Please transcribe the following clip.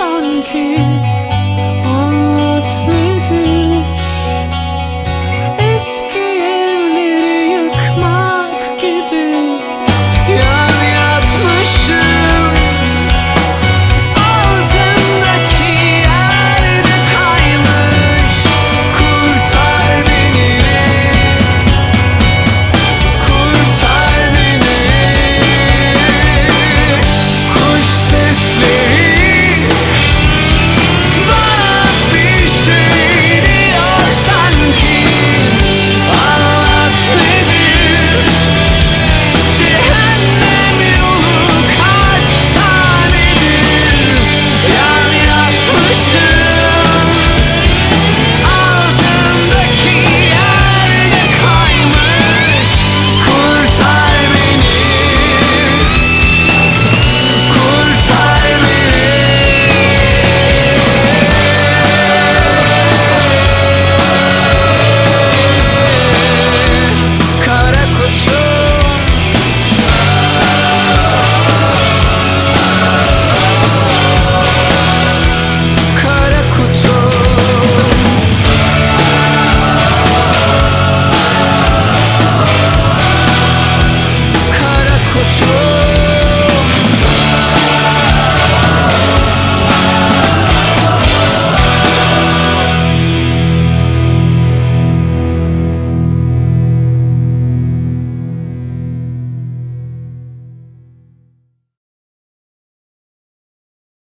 sun king on what's